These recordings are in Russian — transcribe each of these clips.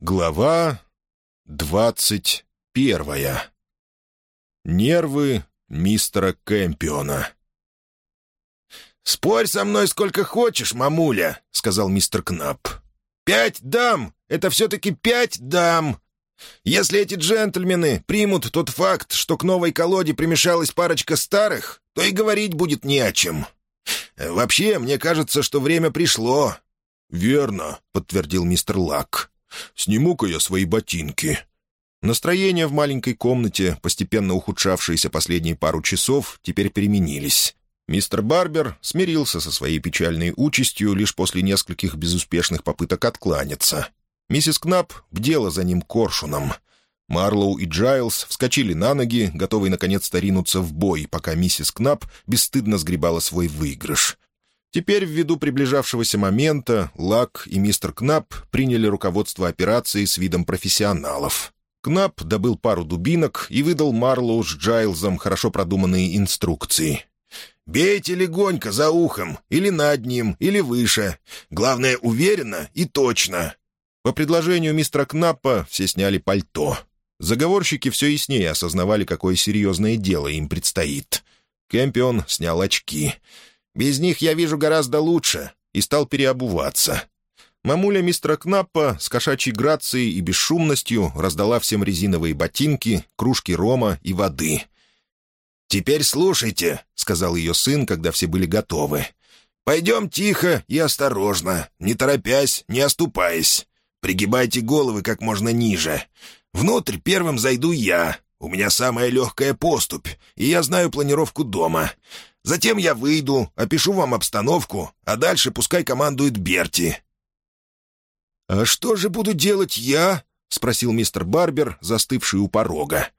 Глава двадцать первая. Нервы мистера Кэмпиона. «Спорь со мной сколько хочешь, мамуля», — сказал мистер Кнап. «Пять дам! Это все-таки пять дам! Если эти джентльмены примут тот факт, что к новой колоде примешалась парочка старых, то и говорить будет не о чем. Вообще, мне кажется, что время пришло». «Верно», — подтвердил мистер Лак. «Сниму-ка я свои ботинки». Настроение в маленькой комнате, постепенно ухудшавшееся последние пару часов, теперь переменились. Мистер Барбер смирился со своей печальной участью лишь после нескольких безуспешных попыток откланяться. Миссис Кнап бдела за ним коршуном. Марлоу и Джайлз вскочили на ноги, готовые наконец-то ринуться в бой, пока миссис Кнап бесстыдно сгребала свой выигрыш. Теперь, ввиду приближавшегося момента, Лак и мистер Кнап приняли руководство операцией с видом профессионалов. Кнап добыл пару дубинок и выдал Марлоу с Джайлзом хорошо продуманные инструкции. «Бейте легонько за ухом, или над ним, или выше. Главное, уверенно и точно». По предложению мистера Кнаппа все сняли пальто. Заговорщики все яснее осознавали, какое серьезное дело им предстоит. Кэмпион снял очки — без них я вижу гораздо лучше», и стал переобуваться. Мамуля мистера Кнаппа с кошачьей грацией и бесшумностью раздала всем резиновые ботинки, кружки рома и воды. «Теперь слушайте», — сказал ее сын, когда все были готовы. «Пойдем тихо и осторожно, не торопясь, не оступаясь. Пригибайте головы как можно ниже. Внутрь первым зайду я. У меня самая легкая поступь, и я знаю планировку дома. Затем я выйду, опишу вам обстановку, а дальше пускай командует Берти». «А что же буду делать я?» — спросил мистер Барбер, застывший у порога.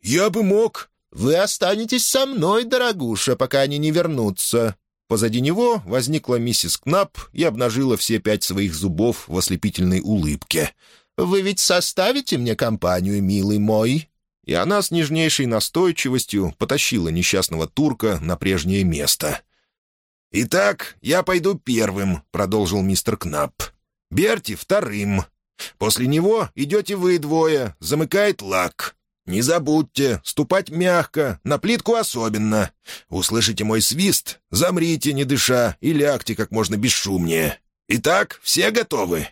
«Я бы мог...» «Вы останетесь со мной, дорогуша, пока они не вернутся». Позади него возникла миссис Кнап и обнажила все пять своих зубов в ослепительной улыбке. «Вы ведь составите мне компанию, милый мой?» И она с нежнейшей настойчивостью потащила несчастного турка на прежнее место. «Итак, я пойду первым», — продолжил мистер Кнап. «Берти вторым. После него идете вы двое, замыкает лак. Не забудьте, ступать мягко, на плитку особенно. Услышите мой свист, замрите, не дыша, и лягте как можно бесшумнее. Итак, все готовы?»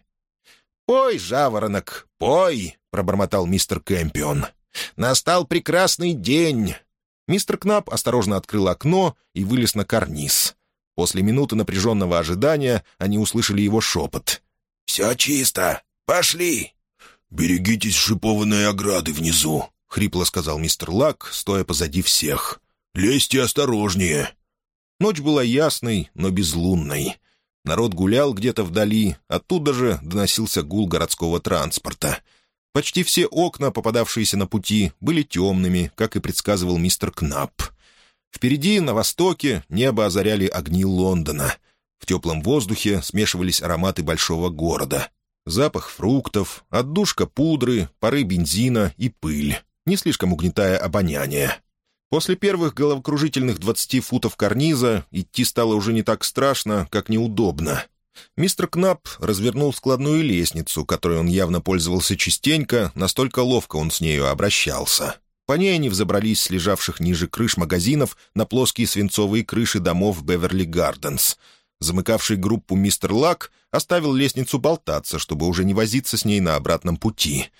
«Пой, жаворонок, пой», — пробормотал мистер Кэмпион. Настал прекрасный день!» Мистер Кнап осторожно открыл окно и вылез на карниз. После минуты напряженного ожидания они услышали его шепот. «Все чисто. Пошли!» «Берегитесь шипованной ограды внизу», — хрипло сказал мистер Лак, стоя позади всех. «Лезьте осторожнее». Ночь была ясной, но безлунной. Народ гулял где-то вдали, оттуда же доносился гул городского транспорта — Почти все окна, попадавшиеся на пути, были темными, как и предсказывал мистер Кнап. Впереди, на востоке, небо озаряли огни Лондона. В теплом воздухе смешивались ароматы большого города. Запах фруктов, отдушка пудры, пары бензина и пыль, не слишком угнетая обоняние. После первых головокружительных двадцати футов карниза идти стало уже не так страшно, как неудобно. Мистер Кнап развернул складную лестницу, которой он явно пользовался частенько, настолько ловко он с нею обращался. По ней они взобрались с лежавших ниже крыш магазинов на плоские свинцовые крыши домов Беверли Гарденс. Замыкавший группу мистер Лак оставил лестницу болтаться, чтобы уже не возиться с ней на обратном пути.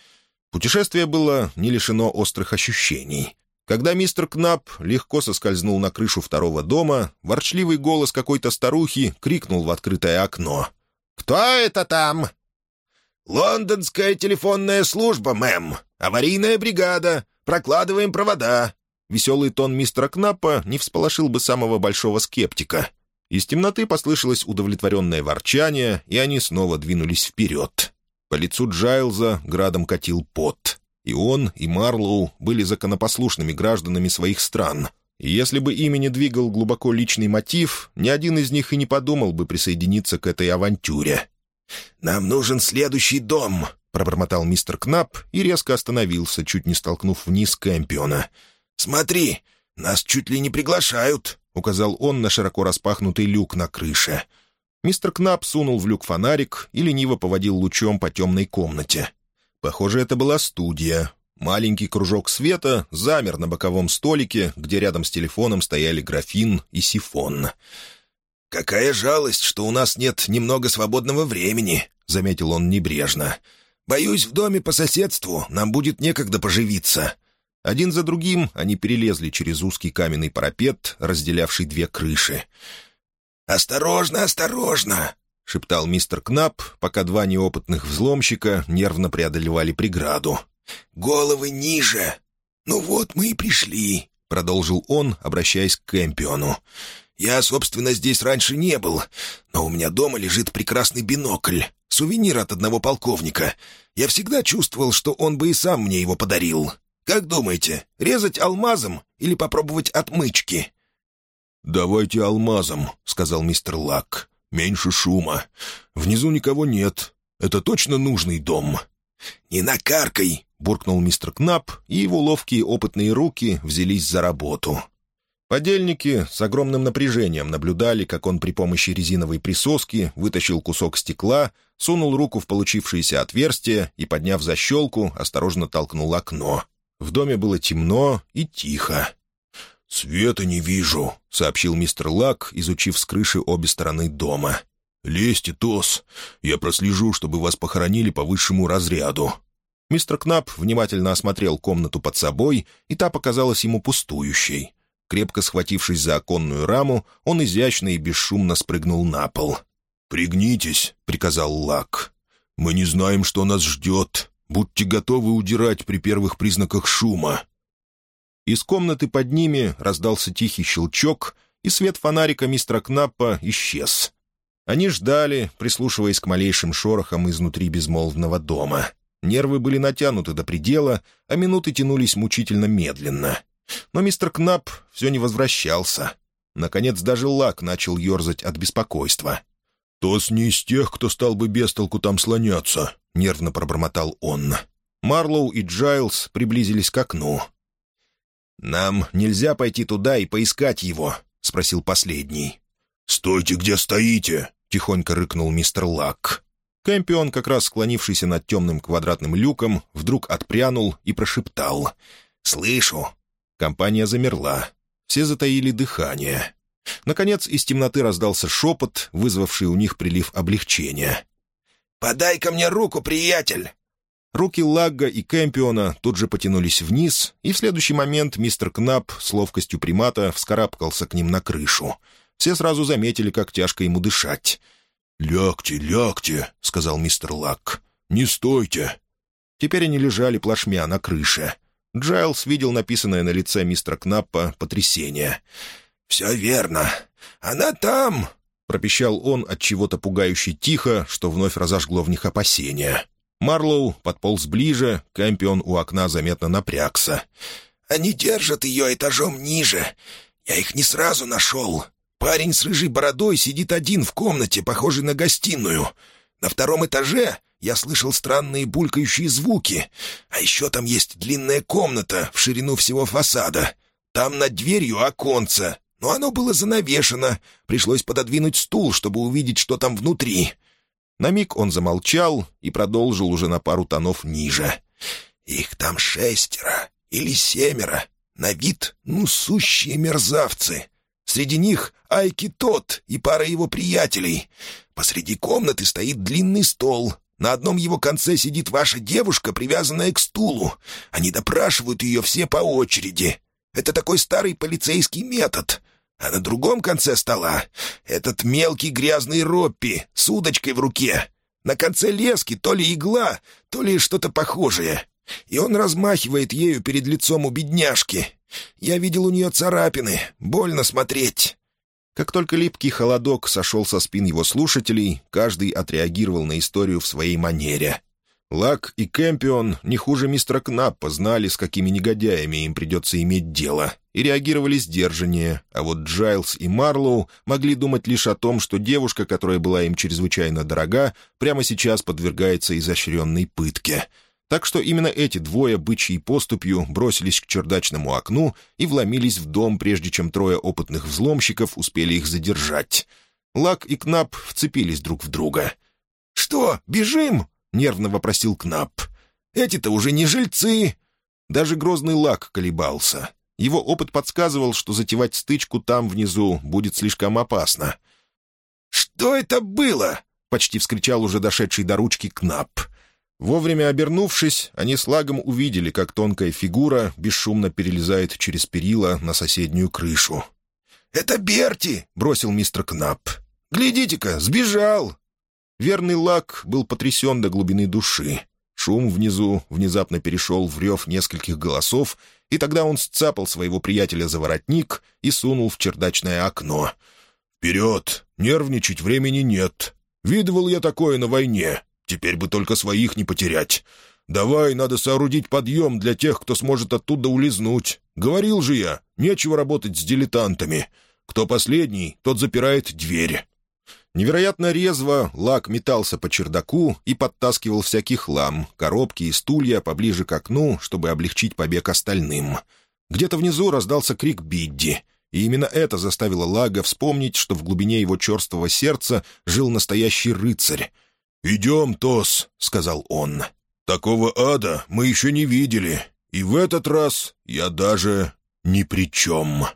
Путешествие было не лишено острых ощущений. Когда мистер Кнап легко соскользнул на крышу второго дома, ворчливый голос какой-то старухи крикнул в открытое окно. «Кто это там?» «Лондонская телефонная служба, мэм. Аварийная бригада. Прокладываем провода». Веселый тон мистера Кнапа не всполошил бы самого большого скептика. Из темноты послышалось удовлетворенное ворчание, и они снова двинулись вперед. По лицу Джайлза градом катил пот. И он, и Марлоу были законопослушными гражданами своих стран. И если бы ими не двигал глубоко личный мотив, ни один из них и не подумал бы присоединиться к этой авантюре. «Нам нужен следующий дом», — пробормотал мистер Кнап и резко остановился, чуть не столкнув вниз Кэмпиона. «Смотри, нас чуть ли не приглашают», — указал он на широко распахнутый люк на крыше. Мистер Кнап сунул в люк фонарик и лениво поводил лучом по темной комнате. Похоже, это была студия. Маленький кружок света замер на боковом столике, где рядом с телефоном стояли графин и сифон. «Какая жалость, что у нас нет немного свободного времени», — заметил он небрежно. «Боюсь, в доме по соседству нам будет некогда поживиться». Один за другим они перелезли через узкий каменный парапет, разделявший две крыши. «Осторожно, осторожно!» — шептал мистер Кнап, пока два неопытных взломщика нервно преодолевали преграду. «Головы ниже! Ну вот мы и пришли!» — продолжил он, обращаясь к Кэмпиону. «Я, собственно, здесь раньше не был, но у меня дома лежит прекрасный бинокль, сувенир от одного полковника. Я всегда чувствовал, что он бы и сам мне его подарил. Как думаете, резать алмазом или попробовать отмычки?» «Давайте алмазом», — сказал мистер Лак. «Меньше шума. Внизу никого нет. Это точно нужный дом». «Не накаркай!» — буркнул мистер Кнап, и его ловкие опытные руки взялись за работу. Подельники с огромным напряжением наблюдали, как он при помощи резиновой присоски вытащил кусок стекла, сунул руку в получившееся отверстие и, подняв защелку, осторожно толкнул окно. В доме было темно и тихо. «Света не вижу», — сообщил мистер Лак, изучив с крыши обе стороны дома. «Лезьте, Тос. Я прослежу, чтобы вас похоронили по высшему разряду». Мистер Кнап внимательно осмотрел комнату под собой, и та показалась ему пустующей. Крепко схватившись за оконную раму, он изящно и бесшумно спрыгнул на пол. «Пригнитесь», — приказал Лак. «Мы не знаем, что нас ждет. Будьте готовы удирать при первых признаках шума». Из комнаты под ними раздался тихий щелчок, и свет фонарика мистера Кнаппа исчез. Они ждали, прислушиваясь к малейшим шорохам изнутри безмолвного дома. Нервы были натянуты до предела, а минуты тянулись мучительно медленно. Но мистер Кнап все не возвращался. Наконец даже Лак начал ерзать от беспокойства. «Тос не из тех, кто стал бы без толку там слоняться», — нервно пробормотал он. Марлоу и Джайлз приблизились к окну. «Нам нельзя пойти туда и поискать его?» — спросил последний. «Стойте, где стоите!» — тихонько рыкнул мистер Лак. Кэмпион, как раз склонившийся над темным квадратным люком, вдруг отпрянул и прошептал. «Слышу!» Компания замерла. Все затаили дыхание. Наконец из темноты раздался шепот, вызвавший у них прилив облегчения. «Подай ко мне руку, приятель!» Руки Лагга и Кэмпиона тут же потянулись вниз, и в следующий момент мистер Кнап с ловкостью примата вскарабкался к ним на крышу. Все сразу заметили, как тяжко ему дышать. «Лягте, лягте», — сказал мистер Лак. «Не стойте». Теперь они лежали плашмя на крыше. Джайлс видел написанное на лице мистера Кнаппа потрясение. «Все верно. Она там!» — пропищал он отчего-то пугающе тихо, что вновь разожгло в них опасения. Марлоу подполз ближе, Кэмпион у окна заметно напрягся. «Они держат ее этажом ниже. Я их не сразу нашел. Парень с рыжей бородой сидит один в комнате, похожей на гостиную. На втором этаже я слышал странные булькающие звуки. А еще там есть длинная комната в ширину всего фасада. Там над дверью оконце, но оно было занавешено. Пришлось пододвинуть стул, чтобы увидеть, что там внутри. На миг он замолчал и продолжил уже на пару тонов ниже. «Их там шестеро или семеро. На вид, ну, сущие мерзавцы. Среди них Айки тот и пара его приятелей. Посреди комнаты стоит длинный стол. На одном его конце сидит ваша девушка, привязанная к стулу. Они допрашивают ее все по очереди. Это такой старый полицейский метод а на другом конце стола этот мелкий грязный Роппи с удочкой в руке. На конце лески то ли игла, то ли что-то похожее. И он размахивает ею перед лицом у бедняжки. Я видел у нее царапины, больно смотреть». Как только липкий холодок сошел со спин его слушателей, каждый отреагировал на историю в своей манере. Лак и Кэмпион не хуже мистера Кнаппа знали, с какими негодяями им придется иметь дело, и реагировали сдержаннее, а вот Джайлз и Марлоу могли думать лишь о том, что девушка, которая была им чрезвычайно дорога, прямо сейчас подвергается изощренной пытке. Так что именно эти двое бычьей поступью бросились к чердачному окну и вломились в дом, прежде чем трое опытных взломщиков успели их задержать. Лак и Кнап вцепились друг в друга. «Что, бежим?» — нервно вопросил Кнап. Эти-то уже не жильцы!» Даже грозный лак колебался. Его опыт подсказывал, что затевать стычку там внизу будет слишком опасно. «Что это было?» — почти вскричал уже дошедший до ручки Кнап. Вовремя обернувшись, они с лагом увидели, как тонкая фигура бесшумно перелезает через перила на соседнюю крышу. «Это Берти!» — бросил мистер Кнап. «Глядите-ка, сбежал!» Верный лак был потрясен до глубины души. Шум внизу внезапно перешел в рев нескольких голосов, и тогда он сцапал своего приятеля за воротник и сунул в чердачное окно. «Вперед! Нервничать времени нет. Видывал я такое на войне. Теперь бы только своих не потерять. Давай, надо соорудить подъем для тех, кто сможет оттуда улизнуть. Говорил же я, нечего работать с дилетантами. Кто последний, тот запирает дверь». Невероятно резво Лак метался по чердаку и подтаскивал всякий хлам, коробки и стулья поближе к окну, чтобы облегчить побег остальным. Где-то внизу раздался крик Бидди, и именно это заставило Лага вспомнить, что в глубине его черствого сердца жил настоящий рыцарь. «Идем, Тос», — сказал он. «Такого ада мы еще не видели, и в этот раз я даже ни при чем».